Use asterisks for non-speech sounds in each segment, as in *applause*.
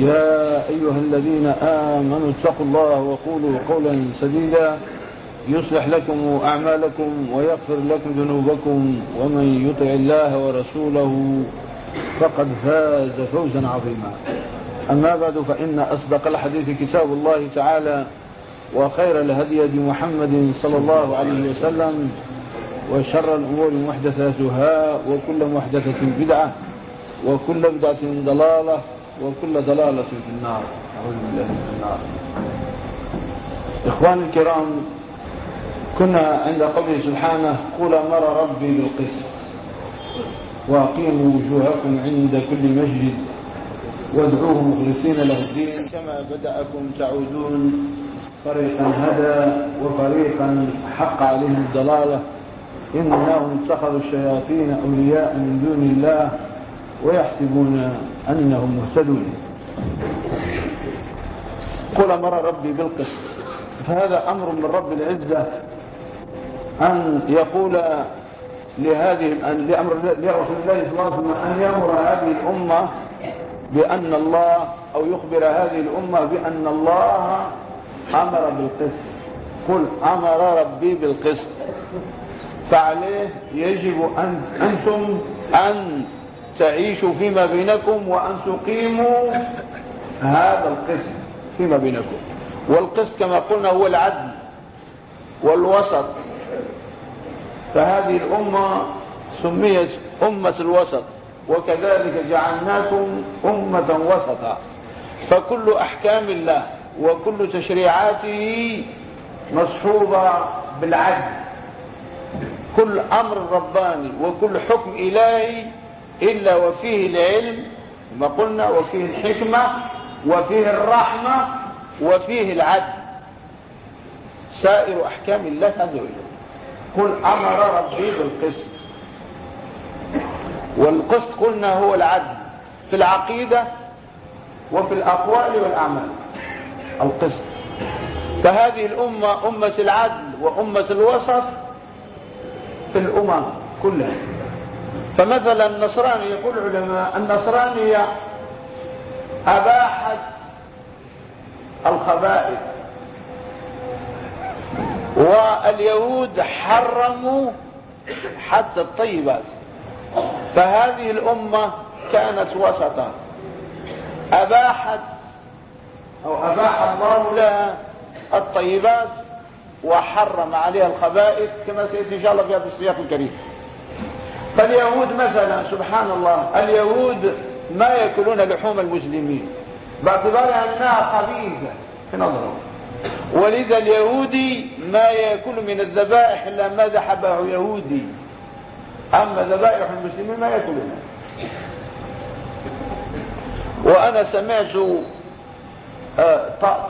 يا أيها الذين آمنوا اتقوا الله وقولوا قولا سديدا يصلح لكم أعمالكم ويغفر لكم ذنوبكم ومن يطع الله ورسوله فقد فاز فوزا عظيما. أما بعد فإن أصدق الحديث كتاب الله تعالى وخير الهدي هدي محمد صلى الله عليه وسلم وشر الأمور محدثاتها وكل محدثة بدعة وكل بدعة ضلالة وكل ضلالة في النار. أعوذ بالله من النار. إخواني الكرام كنا عند قوله سبحانه قل أمر ربي بالقسط وأقيموا وجوهكم عند كل مسجد وادعوه مخلصين له الدين. كما بدأكم تعودون فريقا هدى وفريقا حق عليهم الضلالة. إنهم اتخذوا الشياطين أولياء من دون الله ويحسبون أنهم مهتدون. قل أمر ربي بالقسط. فهذا أمر من رب العزة أن يقول لهذه أن لأمر لرسول الله صلى الله عليه وسلم أن يأمر هذه الأمة بأن الله أو يخبر هذه الأمة بأن الله أمر بالقسط. قل أمر ربي بالقسط. فعليه يجب أن أنتم أن تعيشوا فيما بينكم وأن تقيموا هذا القسط فيما بينكم. والقسط كما قلنا هو العدل والوسط. فهذه الأمة سميت أمة الوسط وكذلك جعلناكم أمة وسطا. فكل أحكام الله وكل تشريعاته مصحوبة بالعدل. كل أمر رباني وكل حكم إلهي إلا وفيه العلم ما قلنا وفيه الحكمة وفيه الرحمة وفيه العدل. سائر أحكام الله عز وجل قل أمر ربي بالقسط. والقسط قلنا هو العدل في العقيدة وفي الأقوال والأعمال. القسط. فهذه الأمة أمة العدل وأمة الوسط في الأمم كلها. فمثلا النصراني يقول العلماء النصرانية أباحت الخبائث واليهود حرموا حتى الطيبات فهذه الأمة كانت وسطا. أباحت أو أباح الله لها الطيبات وحرم عليها الخبائث كما سيأتي إن شاء الله في هذا السياق الكريم. فاليهود مثلا سبحان الله اليهود ما يأكلون لحوم المسلمين باعتبار أنها خبيثة في نظرهم. ولذا اليهودي ما يأكل من الذبائح إلا ما ذحبه يهودي. أما ذبائح المسلمين ما يأكلونها وأنا سمعت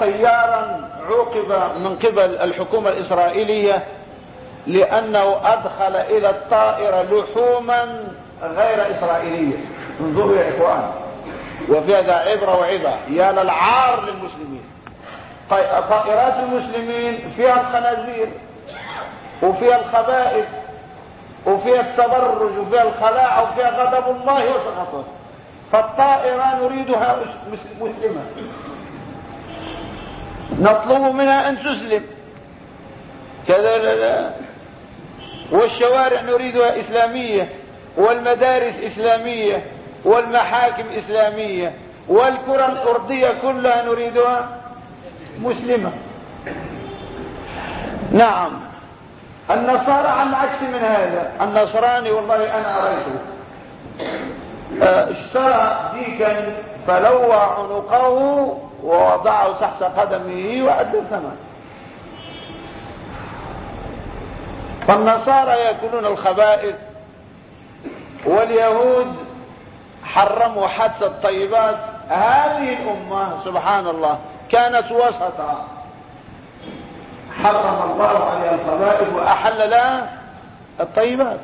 طيارا عوقب من قبل الحكومة الإسرائيلية لأنه أدخل إلى الطائرة لحوما غير إسرائيلية. انظروا يا إخوان. وفي هذا عبرة وعبرة. يا للعار للمسلمين. طائرات المسلمين فيها الخنازير وفيها الخبائث وفيها التبرج وفيها الخلاع وفيها غضب الله وسخطه. فالطائرة نريدها مسلمة. نطلب منها أن تسلم. كذا لا لا. والشوارع نريدها إسلامية والمدارس إسلامية والمحاكم إسلامية والكرة الأرضية كلها نريدها مسلمة. نعم. النصارى على العكس من هذا. النصراني والله أنا أريته. آه، اشترى ديكا فلوى عنقه ووضعه تحت قدمه وأدى الثمن فالنصارى يأكلون الخبائث. واليهود حرموا حتى الطيبات. هذه الأمة سبحان الله كانت وسطا. حرم الله عليها الخبائث وأحل لها الطيبات.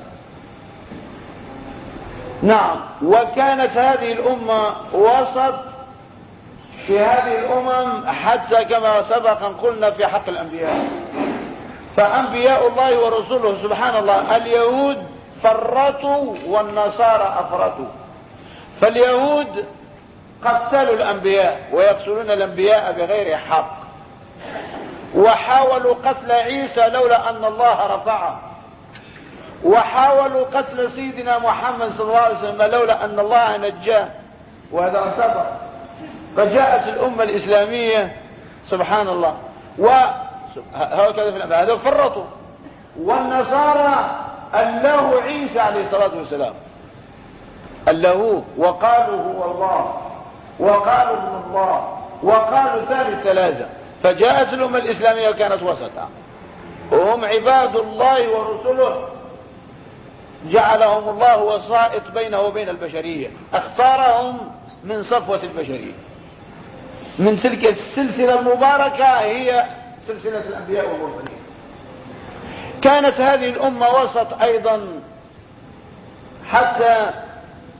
نعم وكانت هذه الأمة وسط في هذه الأمم حتى كما سبقا قلنا في حق الأنبياء. فأنبياء الله ورسوله سبحان الله اليهود فرطوا والنصارى أفرطوا. فاليهود قتلوا الأنبياء ويقتلون الأنبياء بغير حق. وحاولوا قتل عيسى لولا أن الله رفعه. وحاولوا قتل سيدنا محمد صلى الله عليه وسلم لولا أن الله نجاه. وهذا سبق. فجاءت الأمة الإسلامية سبحان الله. وهكذا في الأنبياء هذا فرطوا. والنصارى الله عيسى عليه الصلاة والسلام. الله وقالوا هو الله. وقالوا ابن الله. وقالوا ثالث ثلاثة. فجاءت الأمة الإسلامية وكانت وسطا. وهم عباد الله ورسله. جعلهم الله وسائط بينه وبين البشرية. أختارهم من صفوة البشرية. من تلك السلسلة المباركة هي سلسلة الأنبياء والمرسلين. كانت هذه الأمة وسط أيضا حتى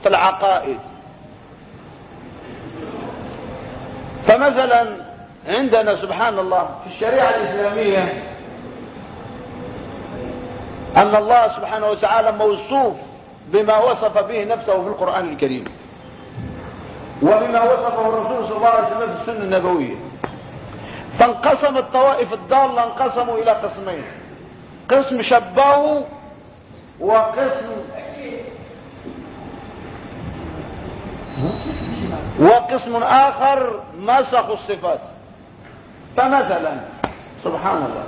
في العقائد. فمثلا عندنا سبحان الله في الشريعة الإسلامية أن الله سبحانه وتعالى موصوف بما وصف به نفسه في القرآن الكريم. وبما وصفه الرسول صلى الله عليه وسلم في السنة النبوية. فانقسم الطوائف الضالة انقسموا إلى قسمين. قسم شبهوا وقسم وقسم آخر مسخوا الصفات. فمثلا سبحان الله.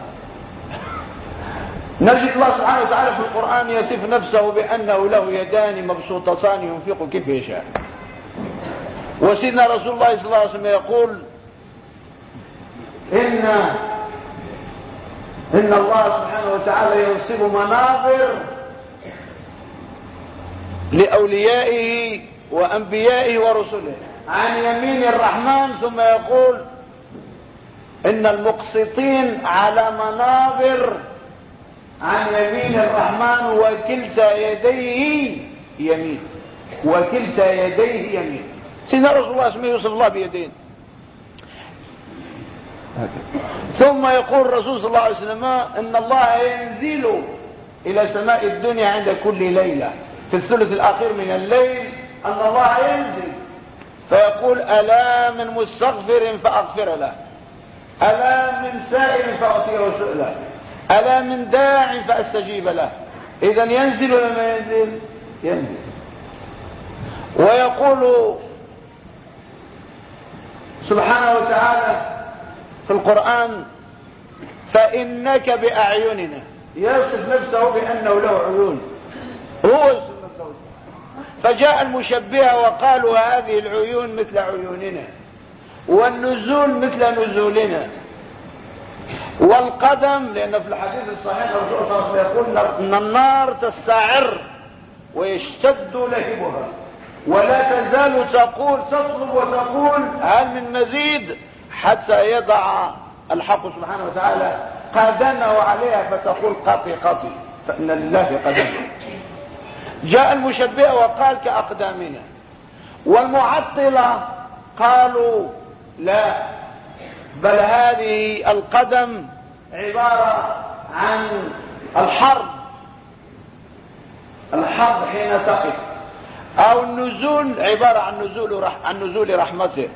نجد الله سبحانه وتعالى في القرآن يصف نفسه بأنه له يدان مبسوطتان ينفق كيف يشاء. وسيدنا رسول الله صلى الله عليه وسلم يقول إن إن الله سبحانه وتعالى ينصب مناظر لأوليائه وأنبيائه ورسله. عن يمين الرحمن ثم يقول إن المقسطين على منابر عن يمين الرحمن وكلتا يديه يمين. وكلتا يديه يمين. سيدنا رسول الله اسمه يوسف الله بيدين. ثم يقول الرسول صلى الله عليه وسلم إن الله ينزل إلى سماء الدنيا عند كل ليلة. في الثلث الأخير من الليل أن الله ينزل. فيقول ألا من مستغفر فأغفر له. ألا من سائل فاعطيه سؤله ألا من داع فأستجيب له. إذا ينزل ولا ما ينزل؟ ينزل. ويقول سبحانه وتعالى في القرآن فإنك بأعيننا. يصف نفسه بأنه له عيون. هو يصف نفسه. فجاء المشبهة وقالوا هذه العيون مثل عيوننا والنزول مثل نزولنا. والقدم لأن في الحديث الصحيح الرسول صلى الله عليه وسلم يقول أن النار تستعر ويشتد لهبها ولا تزال تقول تصلب وتقول هل من مزيد؟ حتى يضع الحق سبحانه وتعالى قدمه عليها فتقول قطي قطي فإن لله قدمه. جاء المشبه وقال كأقدامنا والمعطلة قالوا لا بل هذه القدم عبارة عن الحرب الحرب حين تقف أو النزول عبارة عن نزول رح عن نزول رحمته.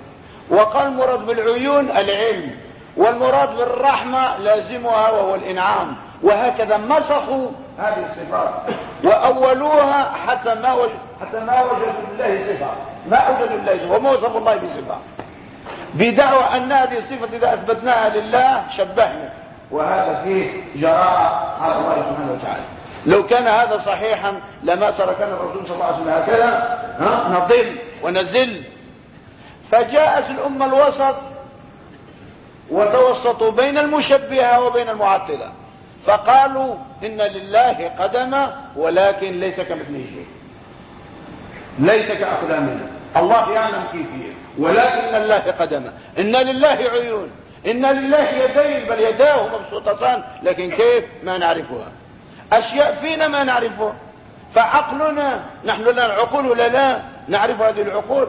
وقال المراد بالعيون العلم والمراد بالرحمة لازمها وهو الإنعام. وهكذا مسخوا هذه الصفات. وأولوها حتى ما حتى ما وجدوا لله صفة. ما أوجدوا لله صفة. وما وصفوا الله بصفة بدعوى أن هذه الصفة إذا أثبتناها لله شبهنا. وهذا فيه جراءة على الله سبحانه وتعالى. لو كان هذا صحيحا لما تركنا الرسول صلى الله عليه وسلم هكذا نضل ونزل. فجاءت الأمة الوسط وتوسطوا بين المشبهة وبين المعطلة. فقالوا إن لله قدما ولكن ليس كمثله شيء. ليس كأقدامنا. الله يعلم كيفية ولكن لله قدما. إن لله عيون. إن لله يدين. بل يداه مبسوطتان. لكن كيف؟ ما نعرفها. أشياء فينا ما نعرفها. فعقلنا نحن لنا العقول ولا لا. نعرف هذه العقول؟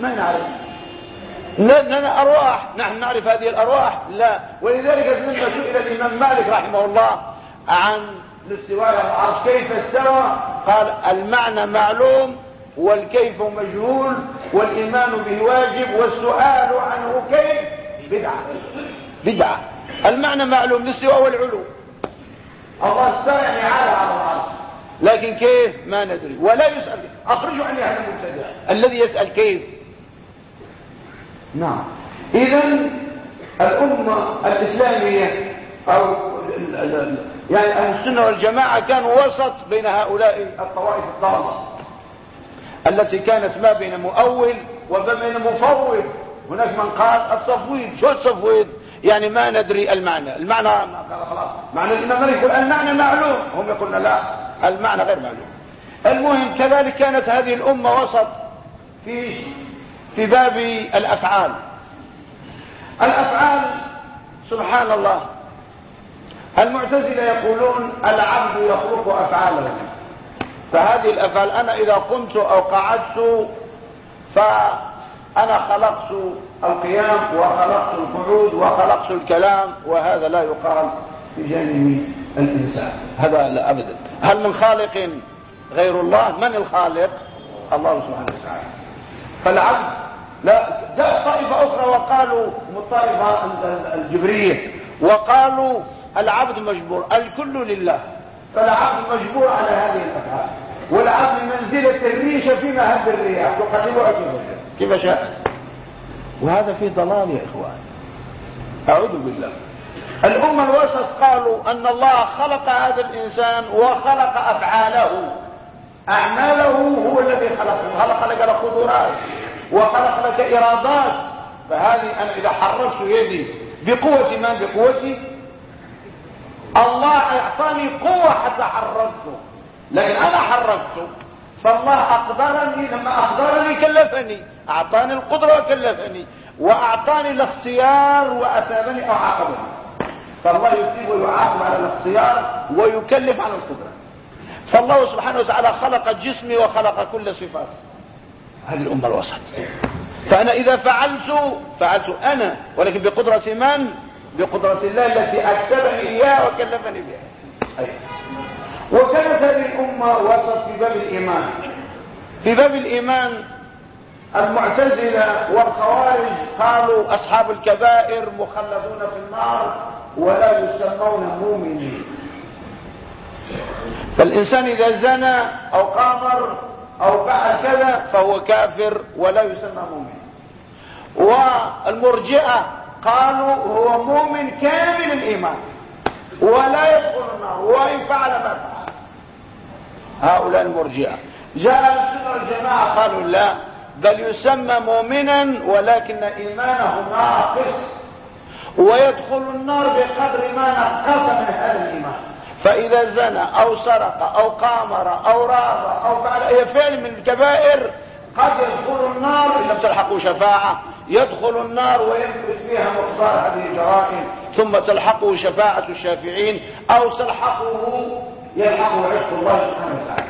ما نعرف. لنا أرواح. نحن نعرف هذه الأرواح؟ لا. ولذلك لما سئل الإمام مالك رحمه الله عن الاستواء على العرش. كيف استوى؟ قال المعنى معلوم والكيف مجهول والإيمان به واجب والسؤال عنه كيف؟ بدعة. بدعة. المعنى معلوم الاستواء والعلو. الله استوى يعني على العرش. لكن كيف؟ ما ندري. ولا يسأل. أخرجوا عن أهل المبتدع الذي يسأل كيف؟ نعم. إذا الأمة الإسلامية أو يعني أهل السنة والجماعة كانوا وسط بين هؤلاء الطوائف الضالة التي كانت ما بين مؤول وما بين مفوض. هناك من قال التفويض. شو التفويض؟ يعني ما ندري المعنى. المعنى خلاص. معنى الإمام مالك يقول المعنى معلوم. هم يقولون لا المعنى غير معلوم. المهم كذلك كانت هذه الأمة وسط في في باب الأفعال. الأفعال سبحان الله المعتزلة يقولون العبد يخلق أفعاله. فهذه الأفعال أنا إذا قمت أو قعدت فأنا خلقت القيام وخلقت القعود وخلقت الكلام وهذا لا يقال في جانب الإنسان. هذا لا أبدا. هل من خالق غير الله؟ من الخالق؟ الله سبحانه وتعالى. فالعبد لا جاء طائفة أخرى وقالوا الطائفة الجبرية وقالوا العبد مجبور الكل لله. فالعبد مجبور على هذه الأفعال والعبد منزلة الريشة في مهب الرياح. تقلبها كيف شاء؟ وهذا فيه ضلال يا إخوان. أعوذ بالله. الأمة الوسط قالوا أن الله خلق هذا الإنسان وخلق أفعاله. أعماله هو الذي خلقه. خلق لك القدرات. وخلق لك إرادات. فهذه أنا إذا حركت يدي بقوة من بقوتي الله أعطاني قوة حتى حركته لكن أنا حركته فالله أقدرني لما أقدرني كلفني أعطاني القدرة وكلفني وأعطاني الاختيار وأثابني أو عاقبني. فالله يثيب ويعاقب على الاختيار ويكلف على القدرة. فالله سبحانه وتعالى خلق جسمي وخلق كل صفات هذه الأمة الوسط فأنا إذا فعلت فعلت أنا ولكن بقدرة من؟ بقدرة الله التي أكسبني إياها وكلفني بها أيه. وكانت هذه الأمة وسط في باب الإيمان في باب الإيمان المعتزلة والخوارج قالوا أصحاب الكبائر مخلدون في النار ولا يسمون مؤمنين فالإنسان إذا زنى أو قامر أو فعل كذا فهو كافر ولا يسمى مؤمن. والمرجئة قالوا هو مؤمن كامل الإيمان. ولا يدخل النار وإن فعل ما فعل. هؤلاء المرجئة. جاء السنة الجماعة قالوا لا بل يسمى مؤمنا ولكن إيمانه ناقص ويدخل النار بقدر ما نقص من هذا الإيمان. فإذا زنى أو سرق أو قامر أو راب أو فعل أي فعل من الكبائر. قد يدخل النار. إن لم تلحقوا شفاعة يدخل النار وينفذ فيها مقدار هذه الجرائم. ثم تلحقه شفاعة الشافعين أو تلحقه يلحقه عشق الله سبحانه وتعالى.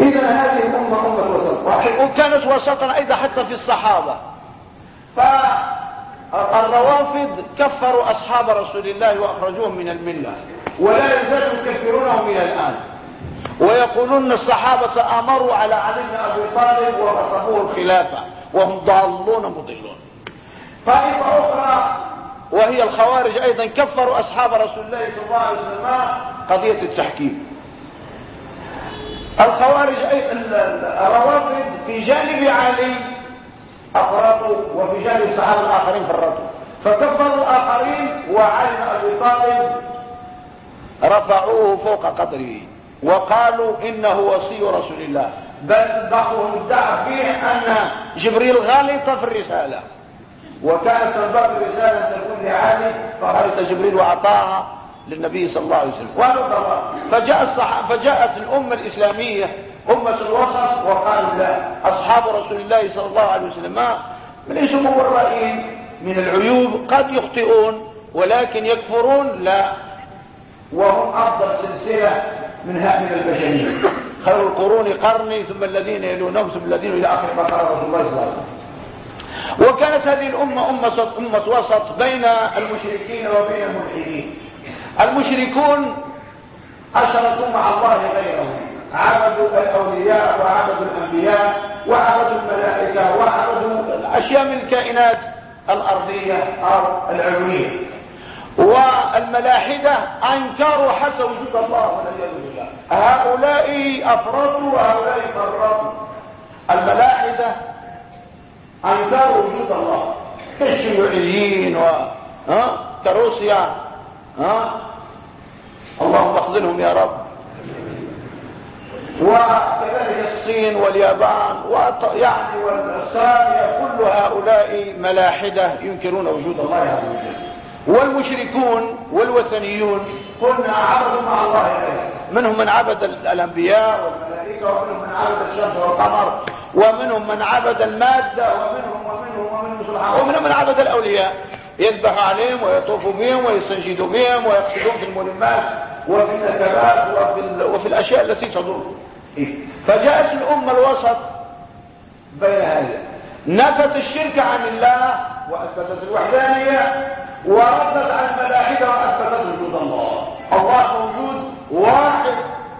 إذا هذه الأمة أمة وسط. وكانت وسطا أيضا حتى في الصحابة. فالروافض كفروا أصحاب رسول الله وأخرجوهم من الملة. ولا يزالوا يكفرونهم إلى الآن. ويقولون الصحابة أمروا على علي بن أبي طالب ورسموه الخلافة وهم ضالون مضلون. طائفة أخرى وهي الخوارج أيضا كفروا أصحاب رسول الله صلى الله عليه وسلم قضية التحكيم. الخوارج أيضا الروافض في جانب علي أفرطوا وفي جانب الصحابة الآخرين فرطوا فكفروا الآخرين وعلي بن أبي طالب رفعوه فوق قدره وقالوا إنه وصي رسول الله. بل بعضهم ادعى فيه أن جبريل غلط في الرسالة. وكانت تنبغي الرسالة تكون لعالي. فغلط جبريل وأعطاها للنبي صلى الله عليه وسلم. فجاء. فجاءت الأمة الإسلامية أمة الوسط وقالوا لا. أصحاب رسول الله صلى الله عليه وسلم ما ليسوا مورئين من العيوب. قد يخطئون ولكن يكفرون؟ لا. وهم أفضل سلسلة من هذه البشرية. خير القرون قرني ثم الذين يلونهم ثم الذين إلى آخر ما قال رسول الله صلى الله عليه وسلم. وكانت هذه الأمة أمة, أمة وسط بين المشركين وبين الملحدين. المشركون أشركوا مع الله غيره. عبدوا الأولياء وعبدوا الأنبياء وعبدوا الملائكة وعبدوا أشياء من الكائنات الأرضية أو العلوية. والملاحدة أنكروا حتى وجود الله والعياذ بالله. هؤلاء أفرطوا وهؤلاء فرطوا. الملاحدة أنكروا وجود الله. كالشيوعيين و كروسيا. ها؟ اللهم اخذلهم يا رب. وكذلك الصين واليابان يعني والسامية كل هؤلاء ملاحدة ينكرون وجود الله عز وجل. والمشركون والوثنيون. قلنا عبدوا مع الله. منهم من عبد الأنبياء والملائكه ومنهم من عبد الشمس والقمر ومنهم من عبد المادة ومنهم ومنهم ومنهم سبحانه ومنهم من عبد الأولياء. يذبح عليهم ويطوف بهم ويستنجد بهم ويقصدون في الملمات وفي النكبات وفي, وفي الأشياء التي تضر. فجاءت الأمة الوسط بين هذا نفت الشرك عن الله وأثبتت الوحدانية وردت عن الملاحده وأثبتت وجود الله. الله موجود واحد.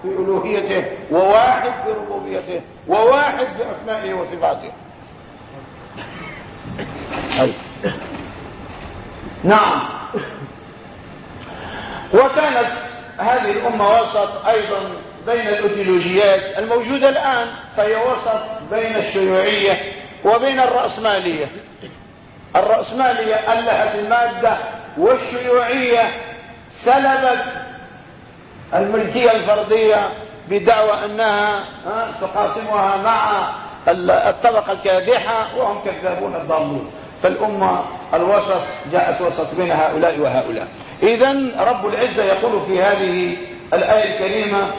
في ألوهيته وواحد في ربوبيته وواحد في أسمائه وصفاته. نعم. وكانت هذه الأمة وسط أيضا بين الأيديولوجيات الموجودة الآن فهي وسط بين الشيوعية وبين الرأسمالية. الرأسمالية ألهت المادة والشيوعية سلبت الملكية الفردية بدعوى أنها تقاسمها مع الطبقة الكادحة وهم كذابون الضالون فالأمة الوسط جاءت وسط بين هؤلاء وهؤلاء. إذا رب العزة يقول في هذه الآية الكريمة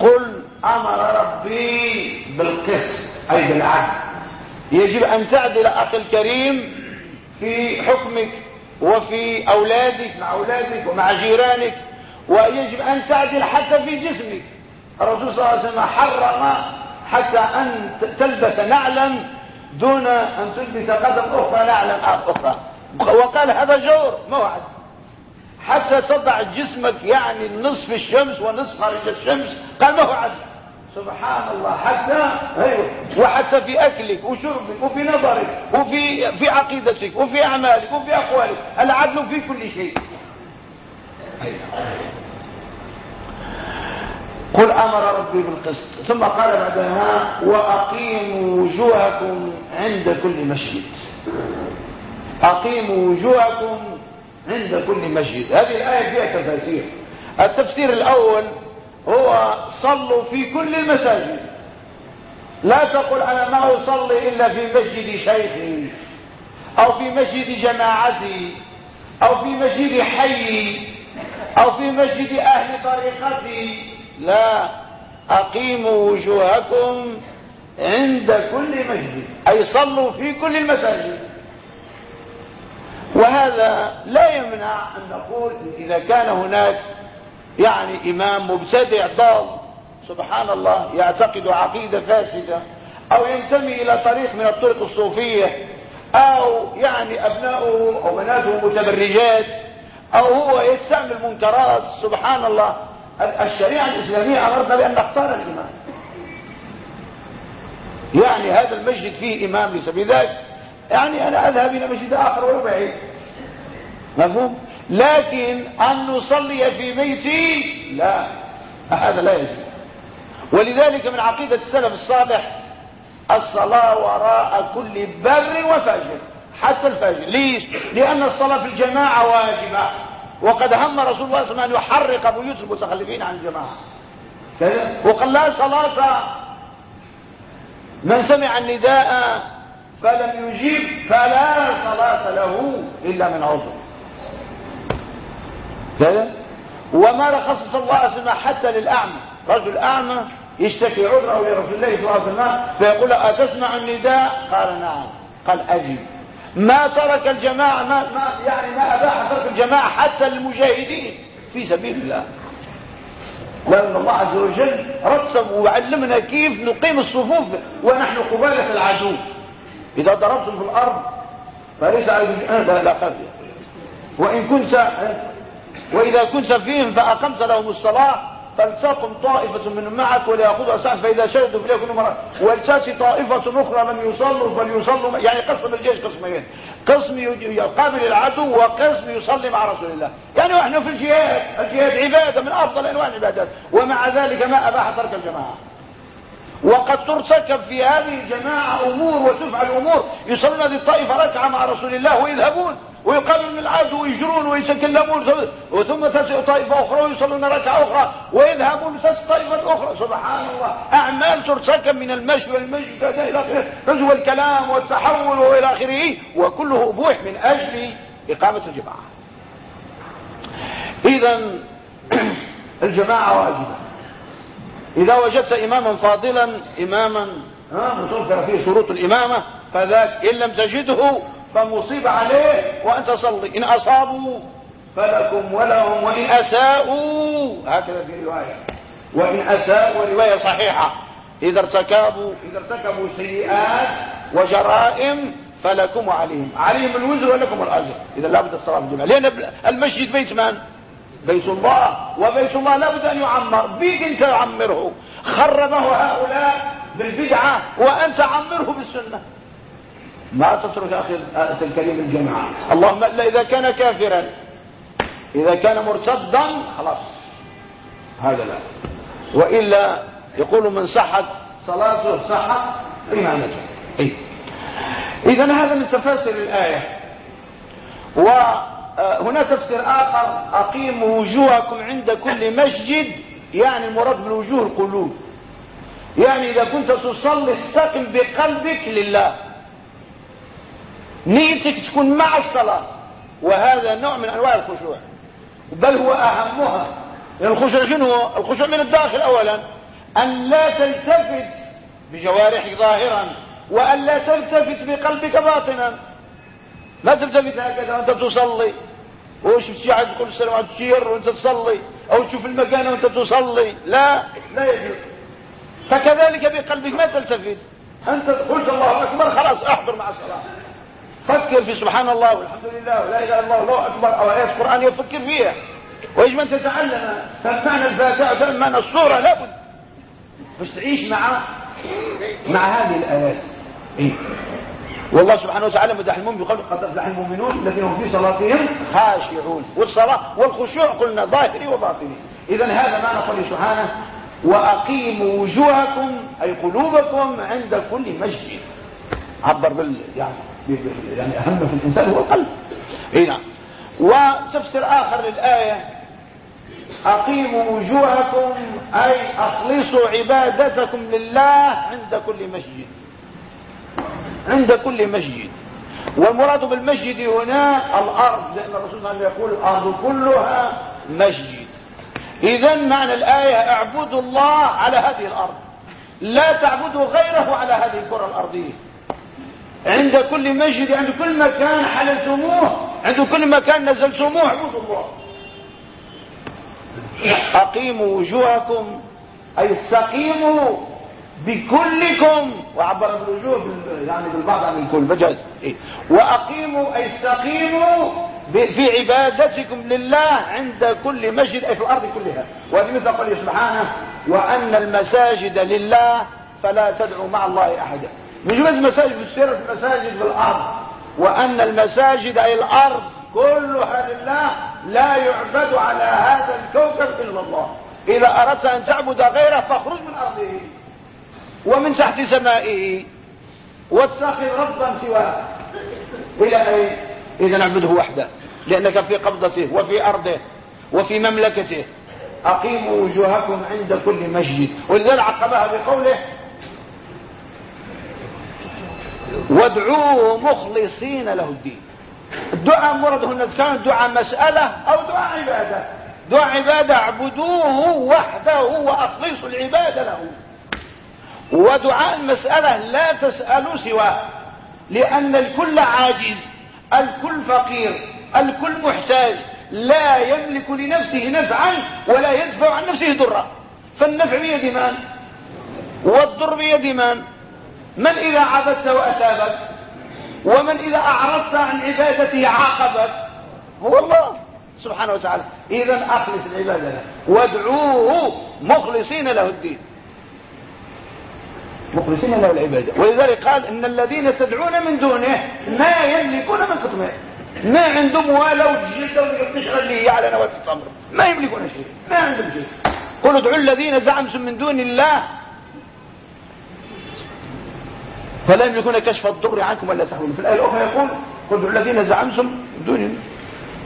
قل أمر ربي بالقسط أي بالعدل. يجب أن تعدل أخي الكريم في حكمك وفي أولادك مع أولادك ومع جيرانك. ويجب أن تعدل حتى في جسمك. الرسول صلى الله عليه وسلم حرم حتى أن تلبس نعلا دون أن تلبس قدم أخرى نعلا أخرى. وقال هذا جور ما هو حتى تضع جسمك يعني نصف الشمس ونصف خارج الشمس. قال ما هو سبحان الله حتى أيوه. وحتى في أكلك وشربك وفي نظرك وفي في عقيدتك وفي أعمالك وفي أقوالك. العدل في كل شيء. قل أمر ربي بالقسط ثم قال بعدها وأقيموا وجوهكم عند كل مسجد. أقيموا وجوهكم عند كل مسجد. هذه الآية فيها تفاسير التفسير الأول هو صلوا في كل المساجد لا تقل أنا ما أصلي إلا في مسجد شيخي أو في مسجد جماعتي أو في مسجد حي أو في مسجد أهل طريقتي. لا أقيموا وجوهكم عند كل مسجد. أي صلوا في كل المساجد. وهذا لا يمنع أن نقول إذا كان هناك يعني إمام مبتدع ضال سبحان الله يعتقد عقيدة فاسدة أو ينتمي إلى طريق من الطرق الصوفية أو يعني أبناؤه أو بناته متبرجات أو هو يستعمل منكرات سبحان الله. الشريعة الإسلامية أمرنا بأن نختار الإمام. يعني هذا المسجد فيه إمام ليس بذلك يعني أنا أذهب إلى مسجد آخر ولو بعيد. مفهوم؟ لكن أن نصلي في بيتي لا. هذا لا يجوز. ولذلك من عقيدة السلف الصالح الصلاة وراء كل بر وفاجر حتى الفاجر. ليش؟ لأن الصلاة في الجماعة واجبة. وقد هم رسول الله صلى الله عليه وسلم أن يحرق بيوت المتخلفين عن الجماعة. وقال لا صلاة. من سمع النداء فلم يجيب فلا صلاة له إلا من عذر. كذا. وما رخص صلى الله عليه وسلم حتى للأعمى. رجل أعمى يشتكي عذره لرسول الله صلى الله عليه وسلم فيقول أتسمع النداء؟ قال نعم. قال أجب ما ترك الجماعة ما, ما يعني ما أباح ترك الجماعة حتى للمجاهدين في سبيل الله. لأن الله عز وجل رتب وعلمنا كيف نقيم الصفوف ونحن قبالة العدو. إذا ضربتم في الأرض فليس لا لا خافية وإن كنت وإذا كنت فيهم فأقمت لهم الصلاة. فلتقم طائفة من معك وليأخذوا أسعد فإذا شهدوا فليكونوا مرة ولتأتي طائفة أخرى لم يصلوا فليصلوا يعني قسم الجيش قسمين. قسم يقابل العدو وقسم يصلي مع رسول الله. يعني وإحنا في الجهاد الجهاد عبادة من أفضل أنواع العبادات. ومع ذلك ما أباح ترك الجماعة. وقد ترتكب في هذه الجماعة أمور وتفعل أمور. يصلون هذه الطائفة ركعة مع رسول الله ويذهبون. ويقابلون العدو ويجرون ويتكلمون وثم تأتي طائفة أخرى ويصلون ركعة أخرى ويذهبون تأتي طائفة أخرى. سبحان الله. أعمال ترتكب من المشي والمشي إلى آخره. والكلام والتحول وإلى آخره. وكله أبوح من أجل إقامة الجماعة. إذا *clears throat* الجماعة واجبة. إذا وجدت إماما فاضلا إماما متوفر فيه شروط الإمامة فذاك إن لم تجده فمصيبة عليه وأن تصلي. إن أصابوا فلكم ولهم وإن أساءوا. هكذا في رواية. وإن أساءوا رواية صحيحة. إذا ارتكبوا إذا ارتكبوا سيئات وجرائم فلكم وعليهم. عليهم الوزر ولكم الأجر. إذا لابد الصلاة بالجماعة. لأن المسجد بيت من؟ بيت الله. وبيت الله لابد أن يعمر. بيك أنت عمره خربه هؤلاء بالبدعة. وأنت عمره بالسنة. ما تترك أخي الكريم الجماعة. اللهم إلا إذا كان كافرا. إذا كان مرتدا خلاص. هذا لا. وإلا يقول من صحت صلاته صحت إيمانته. إيه. إذا هذا من تفاسير الآية. وهنا تفسير آخر. أقيموا وجوهكم عند كل مسجد. يعني المراد بالوجوه القلوب. يعني إذا كنت تصلي استقم بقلبك لله. نيتك تكون مع الصلاة وهذا نوع من أنواع الخشوع. بل هو أهمها. الخشوع شنو؟ هو الخشوع من الداخل أولا. أن لا تلتفت بجوارحك ظاهرا وأن لا تلتفت بقلبك باطنا. ما تلتفت هكذا وأنت تصلي. وش بتشعر تقول السلام عليكم؟ تشير وأنت تصلي. أو تشوف المكان وأنت تصلي. لا لا يجوز. فكذلك بقلبك ما تلتفت. أنت قلت الله أكبر خلاص أحضر مع الصلاة. فكر في سبحان الله والحمد لله ولا إله إلا الله الله أكبر. أو ايات قرآن يفكر فيها؟ ويجب أن تتعلم. فمعنى الفاتحة فمعنى الصورة لابد بس تعيش مع مع هذه الآيات؟ إيه؟ والله سبحانه وتعالى مدح المؤمن يقول قد أفلح المؤمنون الذين هم في صلاتهم خاشعون. والصلاة والخشوع قلنا ظاهري وباطني. اذا هذا معنى قوله سبحانه وأقيموا وجوهكم أي قلوبكم عند كل مسجد. عبر بال يعني يعني أهم في الإنسان هو القلب. إي نعم. وتفسير آخر للآية أقيموا وجوهكم أي أخلصوا عبادتكم لله عند كل مسجد. عند كل مسجد. والمراد بالمسجد هنا الأرض لأن الرسول صلى الله عليه وسلم يقول الأرض كلها مسجد. إذا معنى الآية اعبدوا الله على هذه الأرض. لا تعبدوا غيره على هذه الكرة الأرضية. عند كل مسجد عند كل مكان حللتموه عند كل مكان نزلتموه. الله أقيموا وجوهكم أي استقيموا بكلكم. وعبر بالوجوه يعني بالبعض عن الكل مجاز إيه؟ وأقيموا أي استقيموا في عبادتكم لله عند كل مسجد أي في الأرض كلها. وهذه مثل قوله سبحانه وأن المساجد لله فلا تدعوا مع الله أحدا. مش بس مساجد في المساجد في الأرض. وأن المساجد أي الأرض كلها لله لا يعبد على هذا الكوكب إلا الله. إذا أردت أن تعبد غيره فاخرج من أرضه. ومن تحت سمائه. واتخذ ربا سواه إلى إيه إذا نعبده وحده. لأنك في قبضته وفي أرضه وفي مملكته. أقيموا وجوهكم عند كل مسجد. ولذلك عقبها بقوله وادعوه مخلصين له الدين. الدعاء مراد هنا كان دعاء مسألة أو دعاء عبادة. دعاء عبادة اعبدوه وحده وأخلصوا العبادة له. ودعاء المسألة لا تسألوا سواه لأن الكل عاجز الكل فقير الكل محتاج. لا يملك لنفسه نفعا ولا يدفع عن نفسه ضرا. فالنفع بيد من؟ والضر بيد من؟ من إذا عبدت وأتابك ومن إذا أعرضت عن عبادته عاقبك هو الله سبحانه وتعالى. إذا أخلص العبادة. له وادعوه مخلصين له الدين. مخلصين له العبادة. ولذلك قال إن الذين تدعون من دونه ما يملكون من قطمه ما عندهم ولو جلدة القشرة اللي هي على نواة التمر. ما يملكون شيء. ما عندهم شيء. قل ادعوا الذين زعمتم من دون الله فلا يملكون كشف الضر عنكم ولا تحولون في الآية الأخرى يقول قل الذين زعمتم دون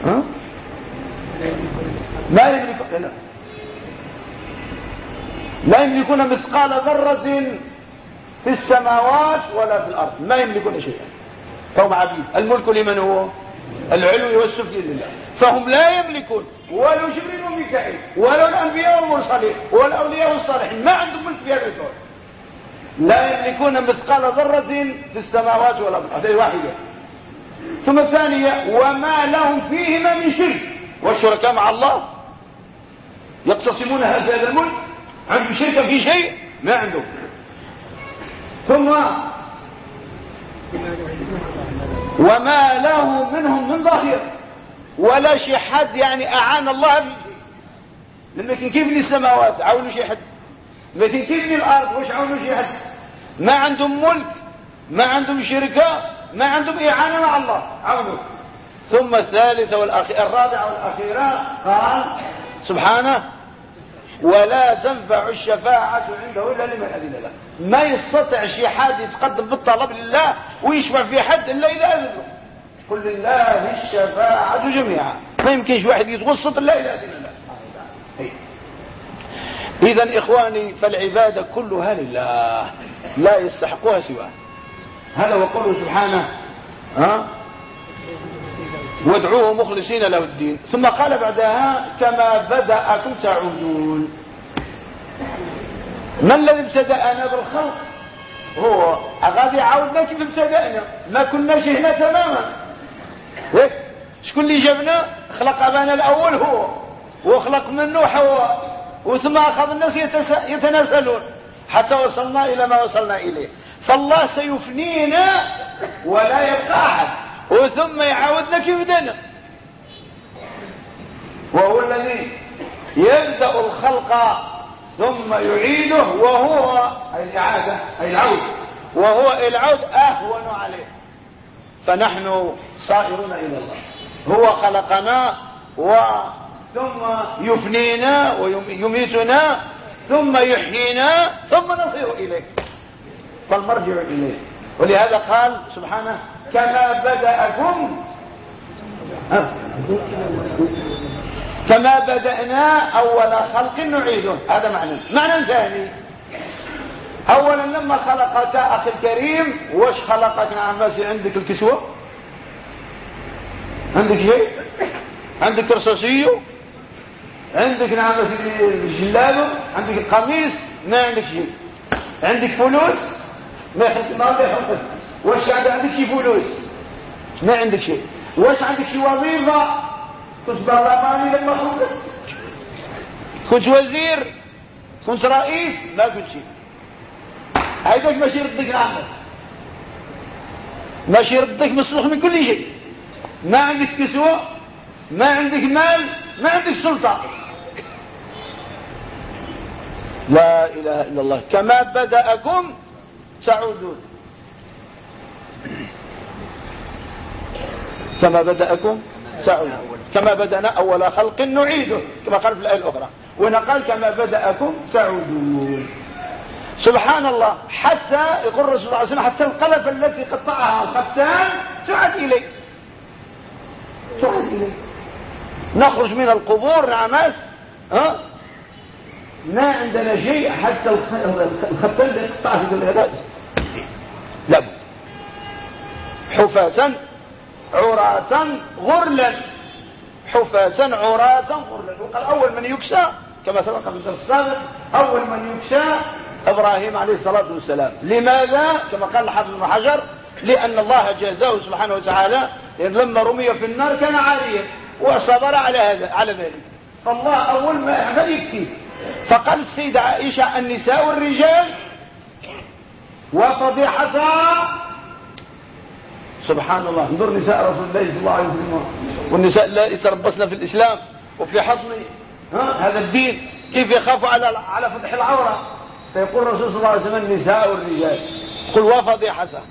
ها؟ ما يملكون لا لا. يملكون مثقال ذرة في السماوات ولا في الأرض. ما يملكون شيئا. فهم عبيد. الملك لمن هو؟ العلو والسفل لله. فهم لا يملكون. ولو جبريل وميكائيل ولو الأنبياء والمرسلين والأولياء والصالحين. ما عندهم ملك في هذا الكون؟ لا يملكون مثقال ذرة في السماوات ولا في الأرض. هذه واحدة. ثم الثانية وما لهم فيهما من شرك. والشركاء مع الله يقتسمون هذا الملك. عندهم شركة في شيء ما عندهم. ثم وما له منهم من ظهير ولا شي حد يعني أعان الله لما كيف السماوات عاونوا شي حد. لكن كيف الأرض واش عاونوا شي حد ما عندهم ملك ما عندهم شركه ما عندهم إعانة مع الله. عاونوا ثم الثالثة والاخيره الرابعة والأخيرة قال سبحانه ولا تنفع الشفاعة عنده إلا لمن أذن له. ما يستطيع شي حد يتقدم بالطلب لله ويشفع في حد إلا إذا أذن له. قل لله الشفاعة جميعا. ما يمكنش واحد يتوسط إلا إذا أذن له. إذا إخواني فالعبادة كلها لله لا يستحقها سواه. هذا هو قوله سبحانه ها؟ وادعوه مخلصين له الدين. ثم قال بعدها كما بدأكم تعودون. ما الذي ابتدأنا بالخلق؟ هو غادي يعاودنا كيف ابتدأنا؟ ما كناش هنا تماما. شكون اللي جابنا خلق أبانا الأول هو وخلق منه حواء. وثم أخذ الناس يتناسلون حتى وصلنا إلى ما وصلنا إليه. فالله سيفنينا ولا يبقى أحد. وثم يعاودنا كيف بدنا. وهو الذي يبدأ الخلق ثم يعيده وهو الإعادة أي العود. وهو العود أهون عليه. فنحن صائرون إلى الله. هو خلقنا و ثم يفنينا ويميتنا ثم يحيينا ثم نصير إليه. فالمرجع إليه. ولهذا قال سبحانه كما بدأكم كما بدأنا أول خلق نعيده. هذا معنى. معنى ثاني. أولا لما خلقك أخي الكريم وش خلقك نعم عندك الكسوة عندك شيء؟ عندك رصاصية؟ عندك نعم بس الجلابة عندك القميص ما عندك شيء. عندك فلوس؟ ما يحط ما يحط واش عندك شي فلوس؟ ما عندك شيء. واش عندك شي وظيفة؟ كنت برلماني لما خلقت كنت وزير كنت رئيس ما كنت شيء. هيداك ماشي يردك نعمك ماشي يردك مسلوخ من كل شيء. ما عندك كسوة ما عندك مال ما عندك سلطة. لا إله إلا الله. كما بدأكم تعودون. كما بدأكم تعودون. كما بدأنا أول خلق نعيده. كما قال في الآية الأخرى. وهنا قال كما بدأكم تعودون. سبحان الله. حتى يقول الرسول صلى الله عليه وسلم حتى القلب التي قطعها القتال تعد إليه. تعاد إليه. نخرج من القبور نعماس ها؟ ما عندنا شيء حتى الخطين اللي قطع في العباد لابد حفاسا عراسا غرلا. حفاسا عراسا غرلا. وقال أول من يكسى كما سبق في الدرس السابق أول من يكسى إبراهيم عليه الصلاة والسلام. لماذا؟ كما قال الحافظ ابن حجر لأن الله جازاه سبحانه وتعالى لأن لما رمي في النار كان عاريا وصبر على هذا على ذلك. فالله أول ما يعمل يكفيه. فقال السيدة عائشة النساء والرجال وفضيحتها سبحان الله انظر نساء رسول الله صلى الله عليه وسلم. والنساء لا يتربصن في الإسلام وفي حصن هذا الدين. كيف يخافوا على على فتح العورة؟ فيقول الرسول صلى الله عليه وسلم النساء والرجال. قل وفضيحتها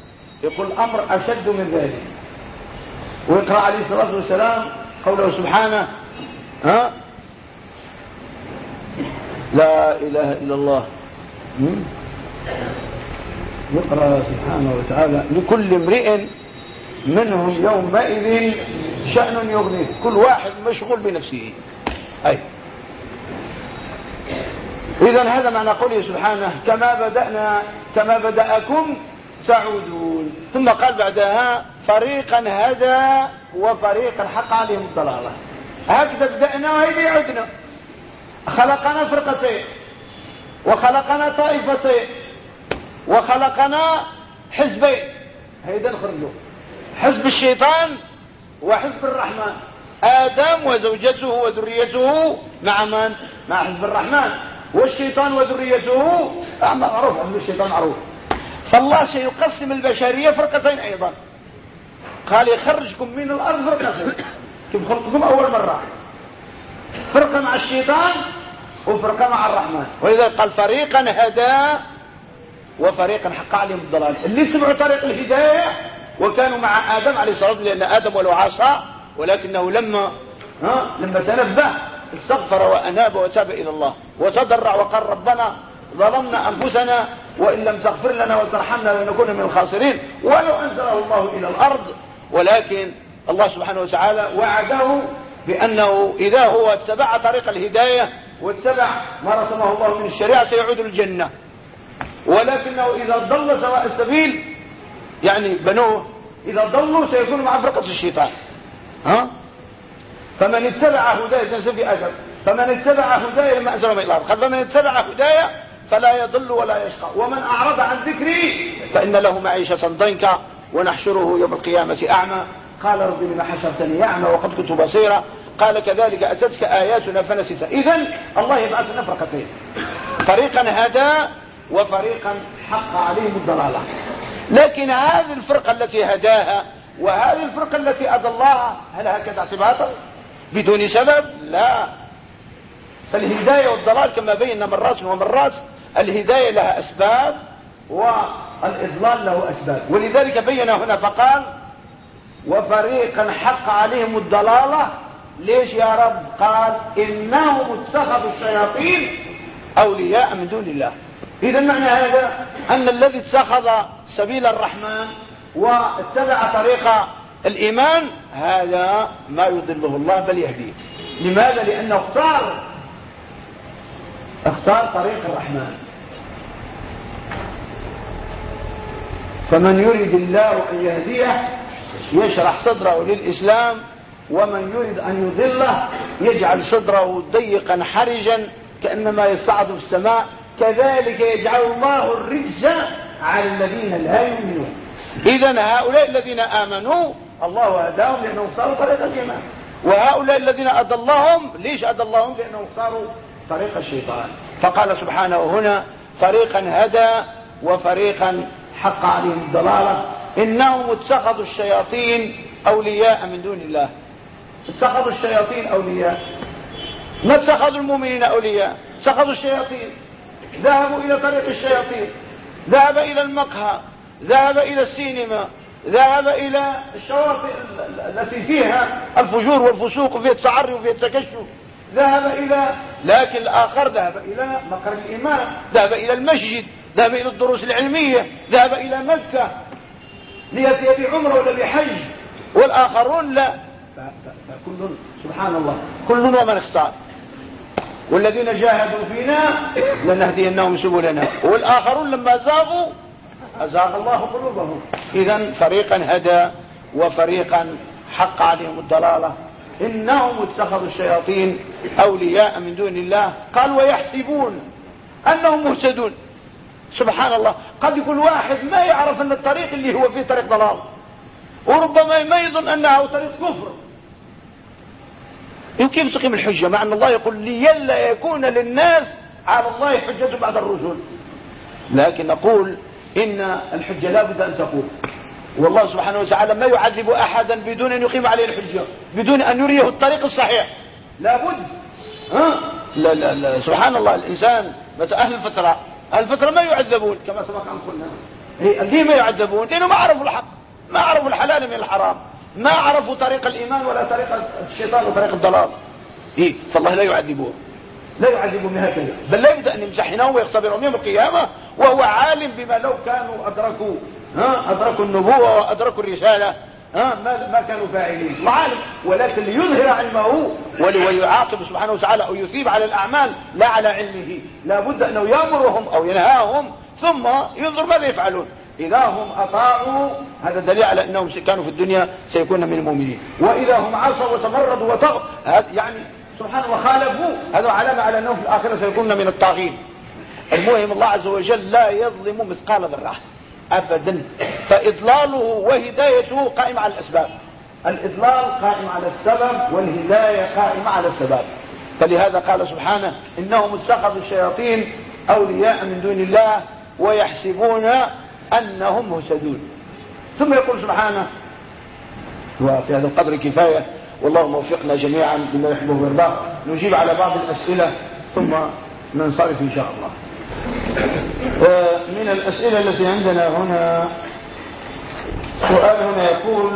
يقول الأمر أشد من ذلك ويقرأ عليه الصلاة والسلام قوله سبحانه ها لا إله إلا الله. يقرأ سبحانه وتعالى لكل امرئ منهم يومئذ شأن يغنيه. كل واحد مشغول بنفسه. أي. إذا هذا معنى قوله سبحانه كما بدأنا كما بدأكم تعودون. ثم قال بعدها فريقا هدى وفريقا حق عليهم الضلالة. هكذا بدأنا وهيدي عدنا خلقنا فرقتين وخلقنا طائفتين وخلقنا حزبين هيدا نخرجوا حزب الشيطان وحزب الرحمن. آدم وزوجته وذريته مع من؟ مع حزب الرحمن. والشيطان وذريته معروف حزب الشيطان معروف. فالله سيقسم البشرية فرقتين أيضا. قال يخرجكم من الأرض فرقتين. كيف خلقكم أول مرة؟ فرقة مع الشيطان وفرقة مع الرحمن. وإذا قال فريقا هدى وفريقا حق عليهم الضلال. اللي سمعوا طريق الهداية وكانوا مع آدم عليه الصلاة والسلام لأن آدم ولو عصى ولكنه لما ها لما تنبه استغفر وأناب وتاب إلى الله. وتضرع وقال ربنا ظلمنا أنفسنا وإن لم تغفر لنا وترحمنا لنكون من الخاسرين ولو أنزله الله إلى الأرض. ولكن الله سبحانه وتعالى وعده بأنه إذا هو اتبع طريق الهداية واتبع ما رسمه الله من الشريعة سيعود الجنة. ولكنه إذا ضل سواء السبيل يعني بنوه إذا ضلوا سيكون مع فرقة الشيطان. ها؟ فمن اتبع هداية في أجل فمن اتبع هداية ما أنزل من الأرض فمن اتبع هداية فلا يضل ولا يشقى. ومن أعرض عن ذكري فإن له معيشة ضنكا ونحشره يوم القيامة أعمى. قال رب لما حشرتني أعمى وقد كنت بصيرا. قال كذلك أتتك آياتنا فنسيتها إذن الله يبعث لنا فرقتين فريقا هدى وفريقا حق عليهم الضلالة. لكن هذه الفرقة التي هداها وهذه الفرقة التي أضلها هل هكذا اعتباطا؟ بدون سبب؟ لا. فالهداية والضلال كما بينا مرات ومرات الهداية لها أسباب والإضلال له أسباب. ولذلك بين هنا فقال وفريقا حق عليهم الضلالة. ليش يا رب؟ قال إنهم اتخذوا الشياطين أولياء من دون الله. إذا معنى هذا أن الذي اتخذ سبيل الرحمن واتبع طريق الإيمان هذا ما يضله الله بل يهديه. لماذا؟ لأنه اختار اختار طريق الرحمن. فمن يريد الله أن يهديه يشرح صدره للإسلام ومن يريد أن يضله يجعل صدره ضيقا حرجا كأنما يصعد في السماء. كذلك يجعل الله الرجس على الذين لا يؤمنون. إذا هؤلاء الذين آمنوا الله هداهم لأنهم اختاروا طريق الإيمان. وهؤلاء الذين أضلهم ليش أضلهم؟ لأنهم اختاروا طريق الشيطان. فقال سبحانه هنا فريقا هدى وفريقا حق عليهم الضلالة. إنهم اتخذوا الشياطين أولياء من دون الله. اتخذوا الشياطين أولياء. ما اتخذوا المؤمنين أولياء؟ اتخذوا الشياطين. ذهبوا إلى طريق الشياطين. ذهب إلى المقهى. ذهب إلى السينما. ذهب إلى الشواطئ التي فيها الفجور والفسوق وفيها التعري وفيها التكشف. ذهب إلى لكن الآخر ذهب إلى مقر الإمام ذهب إلى المسجد. ذهب إلى الدروس العلمية. ذهب إلى مكة. ليأتي بعمره ولا بحج والآخرون لا. كل سبحان الله كل ومن اختار. والذين جاهدوا فينا لنهدينهم سبلنا. والآخرون لما زاغوا أزاغ الله قلوبهم. إذا فريقا هدى وفريقا حق عليهم الضلالة. إنهم اتخذوا الشياطين أولياء من دون الله. قال ويحسبون أنهم مهتدون. سبحان الله. قد يكون واحد ما يعرف أن الطريق اللي هو فيه طريق ضلال وربما ما يظن أنه طريق كفر. كيف تقيم الحجة مع أن الله يقول ليلا يكون للناس على الله حجة بعد الرسل لكن نقول إن الحجة لا بد أن تقول والله سبحانه وتعالى ما يعذب أحدا بدون أن يقيم عليه الحجة بدون أن يريه الطريق الصحيح. لا بد ها؟ لا لا لا سبحان الله الإنسان مثلا أهل الفترة. الفترة ما يعذبون. كما سبق أن قلنا. ليه ما يعذبون؟ لأنه ما عرفوا الحق. ما عرفوا الحلال من الحرام. ما عرفوا طريق الإيمان ولا طريق الشيطان وطريق الضلال. إيه فالله لا يعذبهم. لا يعذبهم هكذا بل لا يبدأ أن يمسحنهم ويختبرهم يوم القيامة وهو عالم بما لو كانوا أدركوا ها أدركوا النبوة وأدركوا الرسالة. ها ما ما كانوا فاعلين. وعالم ولكن ليظهر علمه وليعاقب سبحانه وتعالى أو يثيب على الأعمال لا على علمه. لا بد أنه يأمرهم أو ينهاهم ثم ينظر ماذا يفعلون. إذا هم أطاعوا هذا دليل على أنهم كانوا في الدنيا سيكون من المؤمنين. وإذا هم عصوا وتمردوا وطغوا يعني سبحانه وخالفوا هذا علامة على أنهم في الآخرة سيكونون من الطاغين. المهم الله عز وجل لا يظلم مثقال ذرة. أبدا. فإضلاله وهدايته قائمة على الأسباب. الإضلال قائم على السبب والهداية قائمة على السبب. فلهذا قال سبحانه إنهم اتخذوا الشياطين أولياء من دون الله ويحسبون أنهم مهتدون. ثم يقول سبحانه وفي هذا القدر كفاية. والله موفقنا جميعا بما يحبه ويرضاه. نجيب على بعض الأسئلة ثم ننصرف إن شاء الله. من الأسئلة التي عندنا هنا سؤال هنا يقول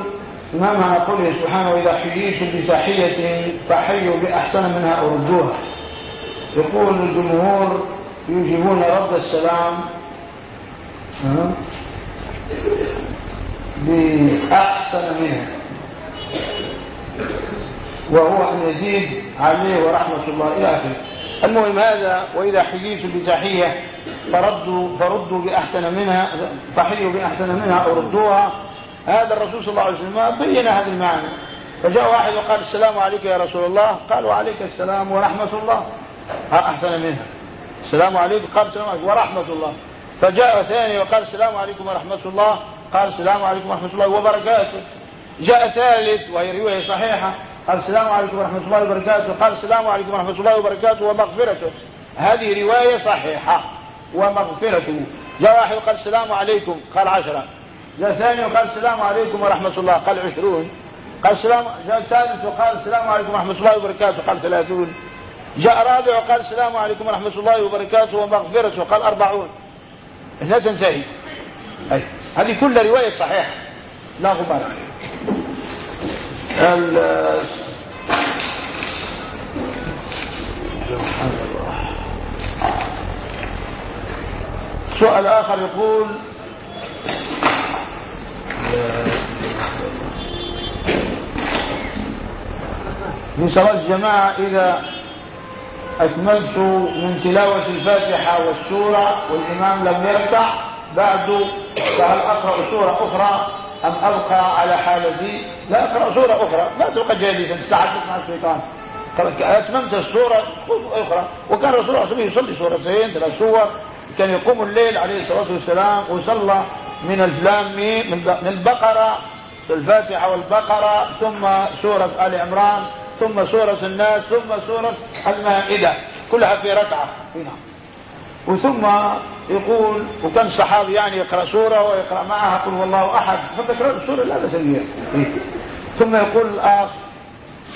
ما معنى قوله سبحانه وإذا حييتم بتحية فحيوا بأحسن منها أو ردوها؟ يقول الجمهور يجيبون رد السلام بأحسن منها. وهو أن يزيد عليه ورحمة الله إلى آخره. المهم هذا وإذا حييتم بتحية فردوا, فردوا بأحسن منها فحيوا بأحسن منها أو ردوها. هذا الرسول صلى الله عليه وسلم بين هذا المعنى. فجاء واحد وقال السلام عليك يا رسول الله. قال وعليك السلام ورحمة الله. أحسن منها. السلام عليكم قال السلام عليكم ورحمة الله. فجاء ثاني وقال السلام عليكم ورحمة الله. قال السلام عليكم ورحمة الله وبركاته. جاء ثالث وهي رواية صحيحة. قال السلام عليكم ورحمة الله وبركاته. قال السلام عليكم ورحمة الله وبركاته ومغفرته. هذه رواية صحيحة ومغفرته. جاء واحد وقال السلام عليكم. قال عشرة. جاء ثاني وقال السلام عليكم ورحمة الله. قال عشرون. قال السلام جاء ثالث وقال السلام عليكم ورحمة الله وبركاته. قال ثلاثون. جاء رابع وقال السلام عليكم ورحمة الله وبركاته ومغفرته. قال أربعون. لا أي. هذه كل رواية صحيحة. لا غبار سؤال آخر يقول من صلاة الجماعة إذا أكملت من تلاوة الفاتحة والسورة والإمام لم يركع بعد فهل أقرأ سورة أخرى؟ أم أبقى على حالتي لا أقرأ سورة أخرى. ما تبقى جالسا تستعدت مع الشيطان. أتممت السورة. أخرى وكان رسول الله صلى الله عليه وسلم يصلي سورتين ثلاث سور. كان يقوم الليل عليه الصلاة والسلام وصلى من الفلام من البقرة الفاتحة والبقرة ثم سورة آل عمران ثم سورة الناس ثم سورة المائدة. كلها في ركعة. نعم. وثم يقول وكان الصحابي يعني يقرأ سورة ويقرأ معها قل والله أحد. فتكرر السورة لا بأس ثم يقول الآخر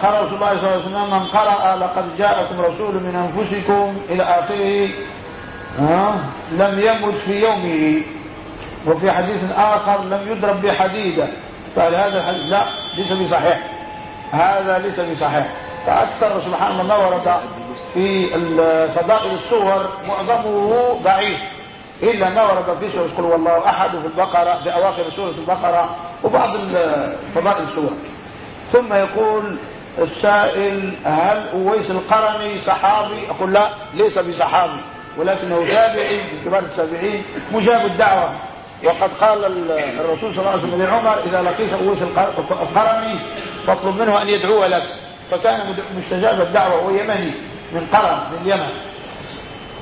قال رسول الله صلى الله عليه وسلم من قرأ لقد جاءكم رسول من أنفسكم إلى آخره لم يمت في يومه. وفي حديث آخر لم يضرب بحديدة. قال هذا الحديث؟ لا ليس بصحيح. هذا ليس بصحيح. فأكثر سبحان الله ورد. في فضائل الصور معظمه ضعيف. إلا ما ورد في سورة قل والله أحد في البقرة في أواخر سورة البقرة وبعض فضائل الصور. ثم يقول السائل هل أويس القرني صحابي؟ أقول لا ليس بصحابي ولكنه تابعي من كبار التابعين مجاب الدعوة. وقد قال الرسول صلى الله عليه وسلم لعمر إذا لقيت أويس القرني فاطلب منه أن يدعو لك. فكان مستجاب الدعوة وهو يمني من قرن من اليمن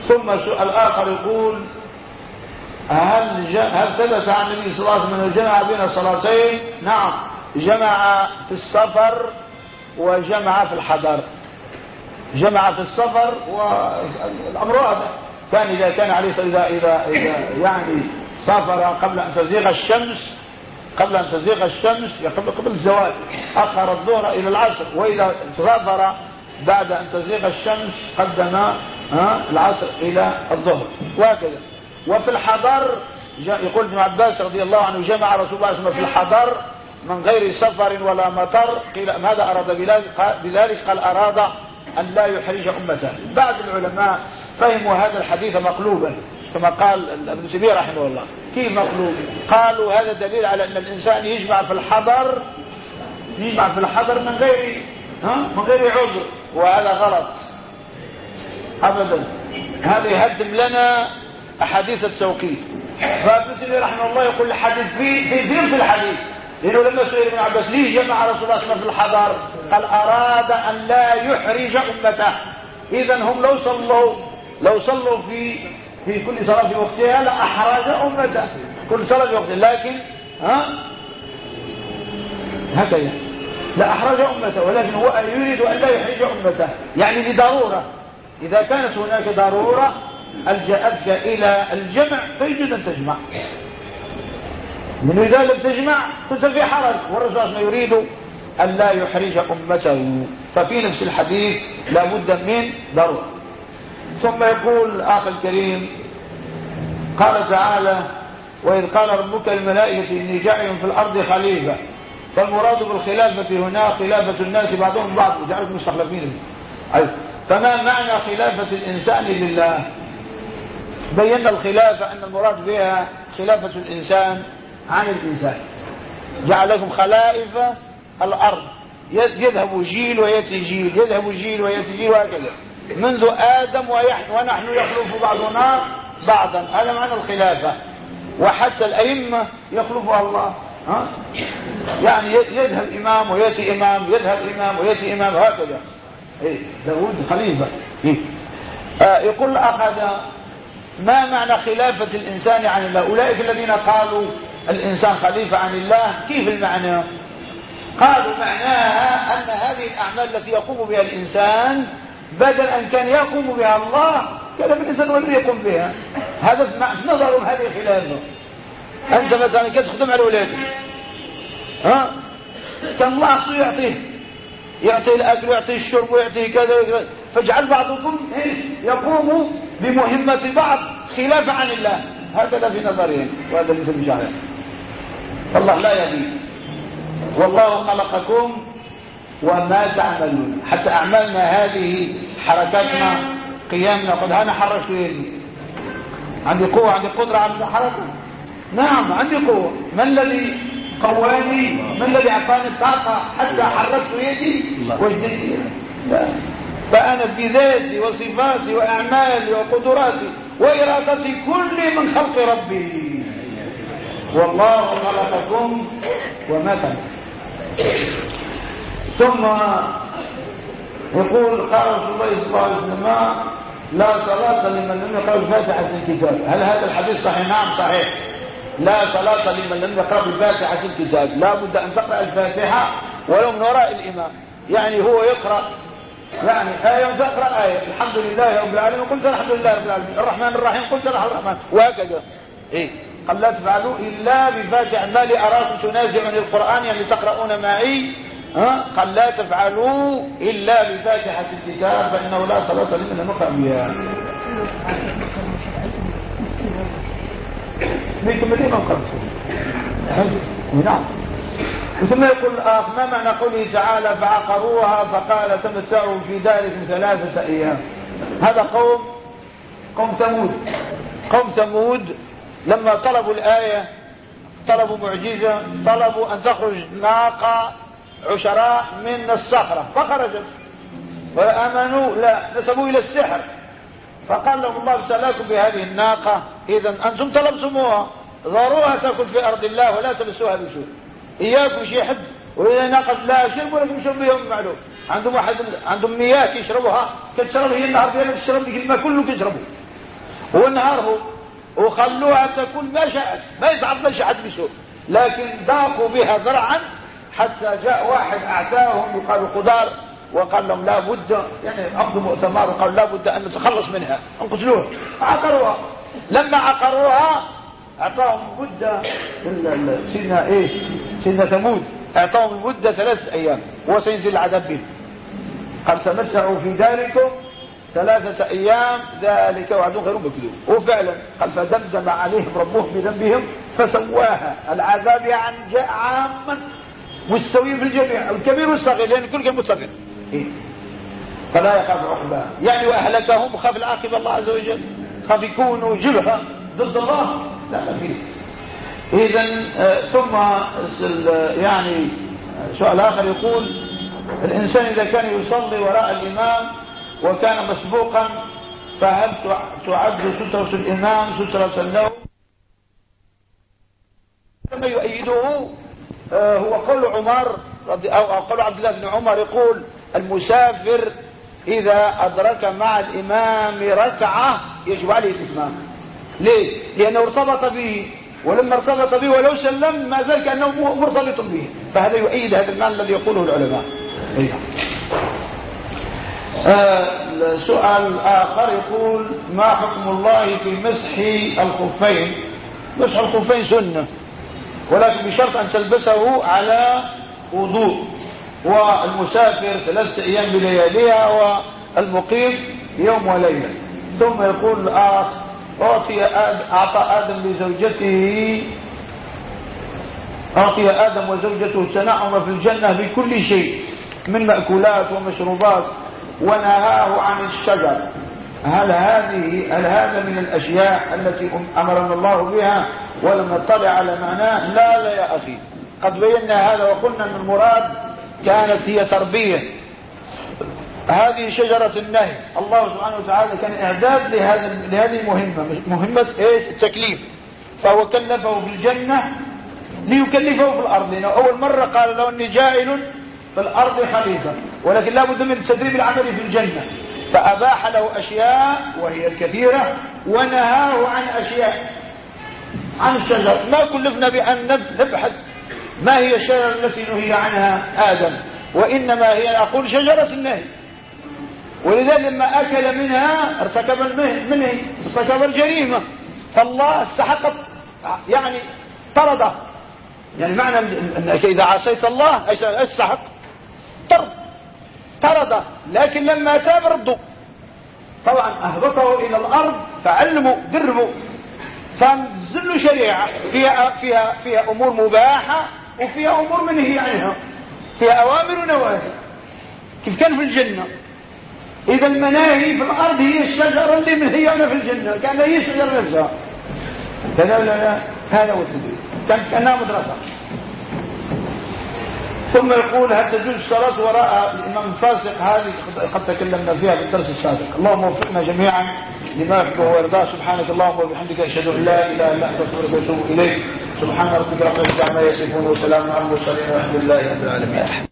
ثم سؤال آخر يقول هل هل ثبت عن النبي صلى الله عليه وسلم جمع بين الصلاتين؟ نعم. جمع في السفر وجمع في الحضر. جمع في السفر والأمر هذا كان إذا كان عليه إذا, إذا, إذا يعني سافر قبل أن تزيغ الشمس قبل أن تزيغ الشمس قبل قبل الزوال أخر الظهر إلى العصر وإذا سافر بعد أن تزيغ الشمس قدم العصر إلى الظهر. وهكذا. وفي الحضر يقول ابن عباس رضي الله عنه جمع رسول الله صلى الله عليه وسلم في الحضر من غير سفر ولا مطر قيل ماذا أراد بذلك؟ قال أراد أن لا يحرج أمته. بعض العلماء فهموا هذا الحديث مقلوبا كما قال ابن سبيل رحمه الله. كيف مقلوب؟ قالوا هذا دليل على أن الإنسان يجمع في الحضر يجمع في الحضر من غير ها؟ من غير عذر. وهذا غلط. أبدا. هذا يهدم لنا أحاديث التوقيت. فابن رحمه الله يقول الحديث في في في الحديث. لأنه لما سئل ابن عباس ليه جمع رسول الله صلى الله عليه وسلم في الحضر؟ قال أراد أن لا يحرج أمته. إذا هم لو صلوا لو صلوا في في كل صلاة في وقتها لأحرج أمته. كل صلاة في وقتها. لكن ها؟ هكذا. لأحرج أمته ولكن هو يريد أن لا يحرج أمته. يعني لضرورة. إذا كانت هناك ضرورة ألجأتك إلى الجمع فيجوز أن تجمع. من إذا لم تجمع كنت في حرج. والرسول يريد أن لا يحرج أمته. ففي نفس الحديث لا بد من ضرورة. ثم يقول الأخ الكريم قال تعالى وإذ قال ربك الملائكة إني جاعل في الأرض خليفة. فالمراد بالخلافة هنا خلافة الناس بعضهم بعض. وجعلكم مستخلفين فما معنى خلافة الإنسان لله؟ بينا الخلافة أن المراد بها خلافة الإنسان عن الإنسان. جعلكم خلائف الأرض. يذهب جيل ويأتي جيل يذهب جيل ويأتي جيل وهكذا. منذ آدم ونحن يخلف بعضنا بعضا. هذا معنى الخلافة. وحتى الأئمة يخلفها الله. ها؟ يعني يذهب إمام ويأتي إمام يذهب إمام ويأتي إمام هكذا. إيه داود خليفة إيه؟ آه يقول أخذ ما معنى خلافة الإنسان عن الله؟ أولئك الذين قالوا الإنسان خليفة عن الله كيف المعنى؟ قالوا معناها أن هذه الأعمال التي يقوم بها الإنسان بدل أن كان يقوم بها الله كان الإنسان ولم يقوم بها. هذا في نظرهم هذه خلافة أنت مثلا كتخدم على أولادك ها؟ كان الله يعطيه يعطيه الأكل ويعطيه الشرب ويعطيه كذا فاجعل بعضكم يقوم بمهمة بعض خلافة عن الله. هكذا في نظرهم وهذا مثل بشعرهم فالله لا يهدي والله خلقكم وما تعملون. حتى أعمالنا هذه حركاتنا قيامنا قد أنا حركت يدي عندي قوة عندي قدرة على الحركة. نعم عندي قوة. ما الذي قواني؟ ما الذي أعطاني الطاقة حتى حركت يدي وجدت لا. فأنا بذاتي وصفاتي وأعمالي وقدراتي وإرادتي كل من خلق ربي. والله خلقكم وما ثم يقول قال رسول الله صلى الله عليه وسلم لا صلاة لمن لم يقرأ بفاتحة الكتاب. هل هذا الحديث صحيح؟ نعم صحيح. لا صلاة لمن لم يقرأ بفاتحة الكتاب. لا بد أن تقرأ الفاتحة ولو من وراء الإمام. يعني هو يقرأ. يعني آية تقرأ آية. الحمد لله رب العالمين. قلت الحمد لله رب العالمين. الرحمن الرحيم. قلت الرحمن وهكذا. إيه. قال لا تفعلوا إلا بفاتحة. ما لي أراكم تنازعون القرآن يعني تقرؤون معي. ها؟ قال لا تفعلوا إلا بفاتحة الكتاب. فإنه لا صلاة لمن لم يقرأ بها. نعم. ثم يقول الآخ ما معنى قوله تعالى فعقروها فقال تمتعوا في داركم ثلاثة أيام؟ هذا قوم قوم ثمود. قوم ثمود لما طلبوا الآية طلبوا معجزة طلبوا أن تخرج ناقة عشراء من الصخرة فخرجت. وآمنوا لا نسبوا إلى السحر. فقال لهم الله ابتلاكم بهذه الناقة. إذا أنتم طلبتموها ضروها تأكل في أرض الله ولا تلسوها بسوء إياكم شيء يحب. وإذا ناقة لا شرب ولكن يشرب بهم معلوم. عندهم واحد عندهم مياه يشربوها كتشرب هي النهار ديالها تشرب ديك الماء كله كيشربوا هو وخلوها تكون ما شاءت. ما يتعطلش حد بسوء لكن ضاقوا بها زرعا حتى جاء واحد اعتاهم يقال خضار. وقال لهم لا بد يعني اخذوا مؤتمر وقال لا بد أن نتخلص منها. انقتلوها عقروها لما عقروها أعطاهم مدة سيدنا إيش؟ سيدنا ثمود. أعطاهم المده ثلاث أيام. وسينزل العذاب بهم قال تمتعوا في داركم ثلاثة أيام ذلك وعد غير مكذوب. وفعلا قال فدمدم عليهم ربهم بذنبهم فسواها. العذاب يعني جاء عاما مستوي في الجميع الكبير والصغير لأن كل كلمة صغير إيه؟ فلا يخاف عقباه يعني وأهلكهم خاف العاقبة الله عز وجل. خاف يكونوا جبهة ضد الله. لا خفيف إذا آه، ثم يعني سؤال آخر يقول الإنسان إذا كان يصلي وراء الإمام وكان مسبوقا فهل تعد سترة الإمام سترة له؟ كما يؤيده آه، هو قول عمر أو قول عبد الله بن عمر يقول المسافر إذا أدرك مع الإمام ركعة يجب عليه الإتمام. ليه؟ لأنه ارتبط به ولما ارتبط به ولو سلم ما زال كأنه مرتبط به. فهذا يؤيد هذا المعنى الذي يقوله العلماء. إيه. آه سؤال آخر يقول ما حكم الله في مسح الخفين؟ مسح الخفين سنة ولكن بشرط أن تلبسه على وضوء. والمسافر ثلاثة أيام بلياليها والمقيم يوم وليلة. ثم يقول الآخ أعطي أعطى آدم لزوجته. أعطي آدم وزوجته التنعم في الجنة بكل شيء من مأكولات ومشروبات ونهاه عن الشجر. هل هذه هل هذا من الأشياء التي أمرنا الله بها ولم نطلع على معناه؟ لا لا يا أخي. قد بينا هذا وقلنا أن المراد كانت هي تربية. هذه شجرة النهي. الله سبحانه وتعالى كان إعداد لهذا لهذه المهمة مهمة إيش؟ التكليف. فهو كلفه في الجنة ليكلفه في الأرض. لأنه أول مرة قال له أني جائل في الأرض خليفة. ولكن لا بد من التدريب العملي في الجنة. فأباح له أشياء وهي الكثيرة ونهاه عن أشياء. عن الشجر ما كلفنا بأن نبحث ما هي الشجرة التي نهي عنها آدم؟ وإنما هي أقول شجرة النهي. ولذلك لما أكل منها ارتكب المنهي ارتكب الجريمة. فالله استحق يعني طرده. يعني معنى أنك إذا عصيت الله استحق. طرد. طرده. لكن لما تاب ردوا. طبعا أهبطه إلى الأرض فعلموا دربوا فنزلوا شريعة. فيها, فيها, فيها أمور مباحة. وفيها أمور منهي عنها فيها أوامر ونواهي. كيف كان في الجنة؟ إذا المناهي في الأرض هي الشجرة اللي منهيانة في الجنة. كان هي الشجرة نفسها كذا لا لا هذا هو التدريب. كانت كأنها مدرسة ثم يقول هل تجوز الصلاة وراء الإمام الفاسق؟ هذه قد تكلمنا فيها في الدرس السابق. اللهم وفقنا جميعا لما يحبه ويرضاه. سبحانك اللهم وبحمدك أشهد أن لا إله إلا أنت أستغفرك وأتوب إليك. سبحان ربك رب العزة عما يصفون وسلام على المرسلين والحمد لله رب العالمين.